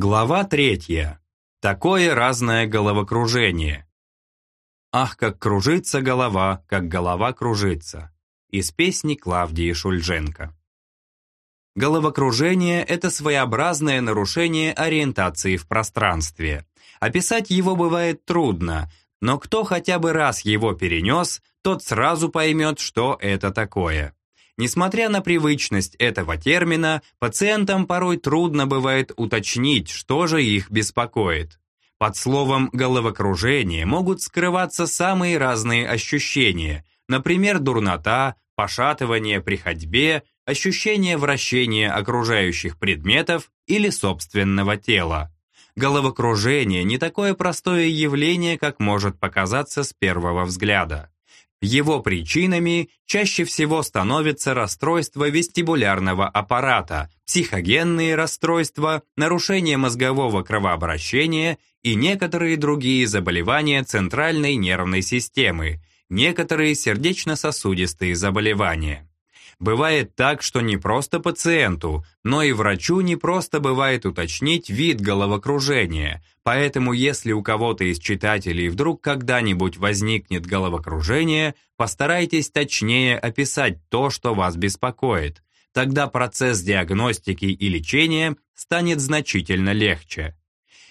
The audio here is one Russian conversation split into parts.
Глава третья. Такое разное головокружение. Ах, как кружится голова, как голова кружится. Из песни Клавдии Шульженко. Головокружение – это своеобразное нарушение ориентации в пространстве. Описать его бывает трудно, но кто хотя бы раз его перенес, тот сразу поймет, что это такое. Несмотря на привычность этого термина, пациентам порой трудно бывает уточнить, что же их беспокоит. Под словом «головокружение» могут скрываться самые разные ощущения, например, дурнота, пошатывание при ходьбе, ощущение вращения окружающих предметов или собственного тела. Головокружение не такое простое явление, как может показаться с первого взгляда. Его причинами чаще всего становятся расстройства вестибулярного аппарата, психогенные расстройства, нарушение мозгового кровообращения и некоторые другие заболевания центральной нервной системы, некоторые сердечно-сосудистые заболевания. Бывает так, что не просто пациенту, но и врачу не просто бывает уточнить вид головокружения, поэтому если у кого-то из читателей вдруг когда-нибудь возникнет головокружение, постарайтесь точнее описать то, что вас беспокоит. Тогда процесс диагностики и лечения станет значительно легче.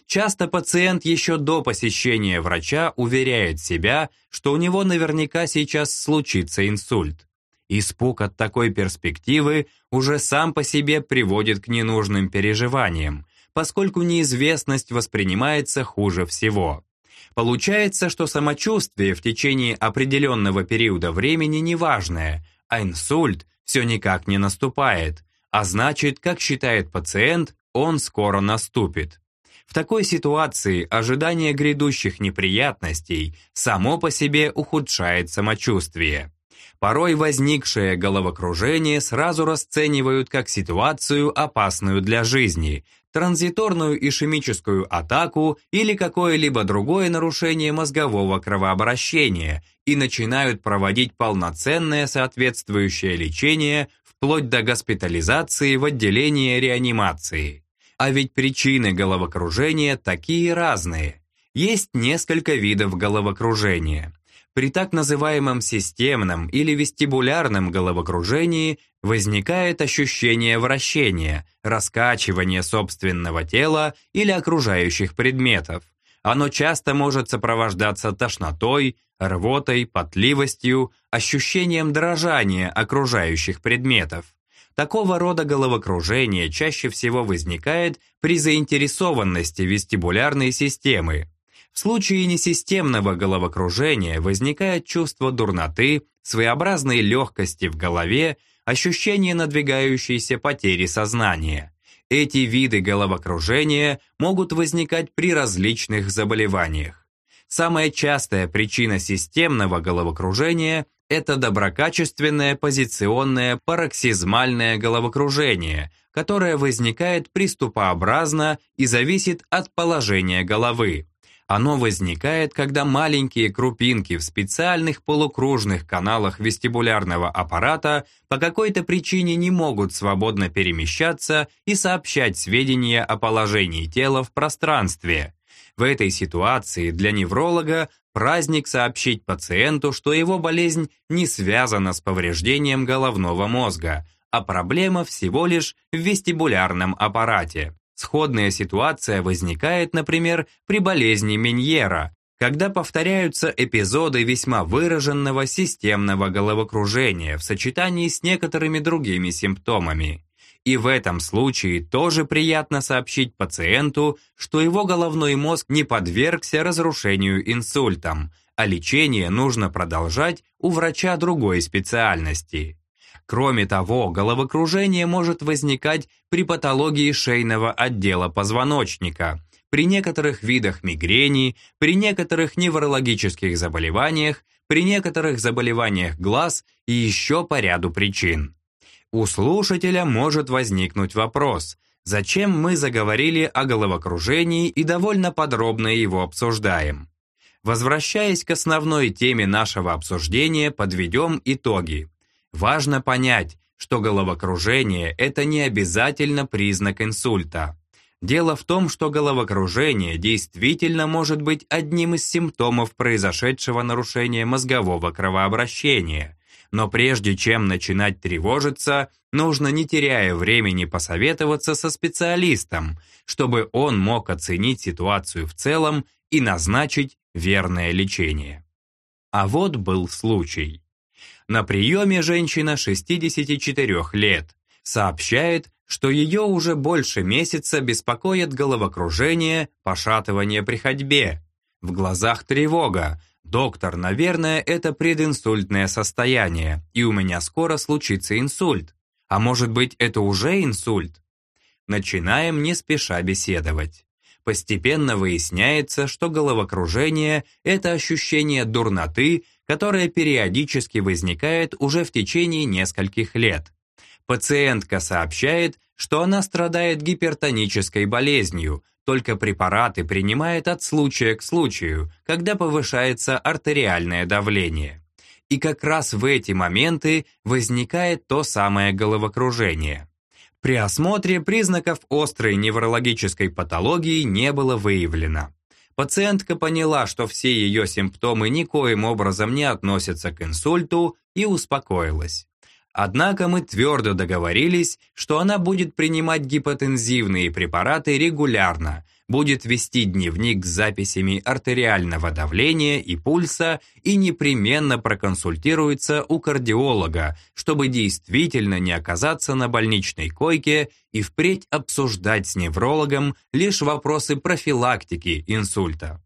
Часто пациент еще до посещения врача уверяет себя, что у него наверняка сейчас случится инсульт. Испуг от такой перспективы уже сам по себе приводит к ненужным переживаниям, поскольку неизвестность воспринимается хуже всего. Получается, что самочувствие в течение определенного периода времени неважное, а инсульт все никак не наступает, а значит, как считает пациент, он скоро наступит. В такой ситуации ожидание грядущих неприятностей само по себе ухудшает самочувствие. Порой возникшее головокружение сразу расценивают как ситуацию, опасную для жизни, транзиторную ишемическую атаку или какое-либо другое нарушение мозгового кровообращения и начинают проводить полноценное соответствующее лечение вплоть до госпитализации в отделении реанимации. А ведь причины головокружения такие разные. Есть несколько видов головокружения. При так называемом системном или вестибулярном головокружении возникает ощущение вращения, раскачивания собственного тела или окружающих предметов. Оно часто может сопровождаться тошнотой, рвотой, потливостью, ощущением дрожания окружающих предметов. Такого рода головокружение чаще всего возникает при заинтересованности вестибулярной системы, в случае несистемного головокружения возникает чувство дурноты, своеобразной легкости в голове, ощущение надвигающейся потери сознания. Эти виды головокружения могут возникать при различных заболеваниях. Самая частая причина системного головокружения – это доброкачественное позиционное пароксизмальное головокружение, которое возникает приступообразно и зависит от положения головы. Оно возникает, когда маленькие крупинки в специальных полукружных каналах вестибулярного аппарата по какой-то причине не могут свободно перемещаться и сообщать сведения о положении тела в пространстве. В этой ситуации для невролога праздник сообщить пациенту, что его болезнь не связана с повреждением головного мозга, а проблема всего лишь в вестибулярном аппарате. Сходная ситуация возникает, например, при болезни Меньера, когда повторяются эпизоды весьма выраженного системного головокружения в сочетании с некоторыми другими симптомами. И в этом случае тоже приятно сообщить пациенту, что его головной мозг не подвергся разрушению инсультом, а лечение нужно продолжать у врача другой специальности. Кроме того, головокружение может возникать при патологии шейного отдела позвоночника, при некоторых видах мигрени, при некоторых неврологических заболеваниях, при некоторых заболеваниях глаз и еще по ряду причин. У слушателя может возникнуть вопрос, зачем мы заговорили о головокружении и довольно подробно его обсуждаем. Возвращаясь к основной теме нашего обсуждения, подведем итоги. Важно понять, что головокружение – это не обязательно признак инсульта. Дело в том, что головокружение действительно может быть одним из симптомов произошедшего нарушения мозгового кровообращения. Но прежде чем начинать тревожиться, нужно не теряя времени посоветоваться со специалистом, чтобы он мог оценить ситуацию в целом и назначить верное лечение. А вот был случай. На приеме женщина 64 лет сообщает, что ее уже больше месяца беспокоит головокружение, пошатывание при ходьбе. В глазах тревога. Доктор, наверное, это прединсультное состояние, и у меня скоро случится инсульт. А может быть, это уже инсульт? Начинаем не спеша беседовать. Постепенно выясняется, что головокружение – это ощущение дурноты, которое периодически возникает уже в течение нескольких лет. Пациентка сообщает, что она страдает гипертонической болезнью, только препараты принимает от случая к случаю, когда повышается артериальное давление. И как раз в эти моменты возникает то самое головокружение. При осмотре признаков острой неврологической патологии не было выявлено. Пациентка поняла, что все ее симптомы никоим образом не относятся к инсульту и успокоилась. Однако мы твердо договорились, что она будет принимать гипотензивные препараты регулярно, будет вести дневник с записями артериального давления и пульса и непременно проконсультируется у кардиолога, чтобы действительно не оказаться на больничной койке и впредь обсуждать с неврологом лишь вопросы профилактики инсульта.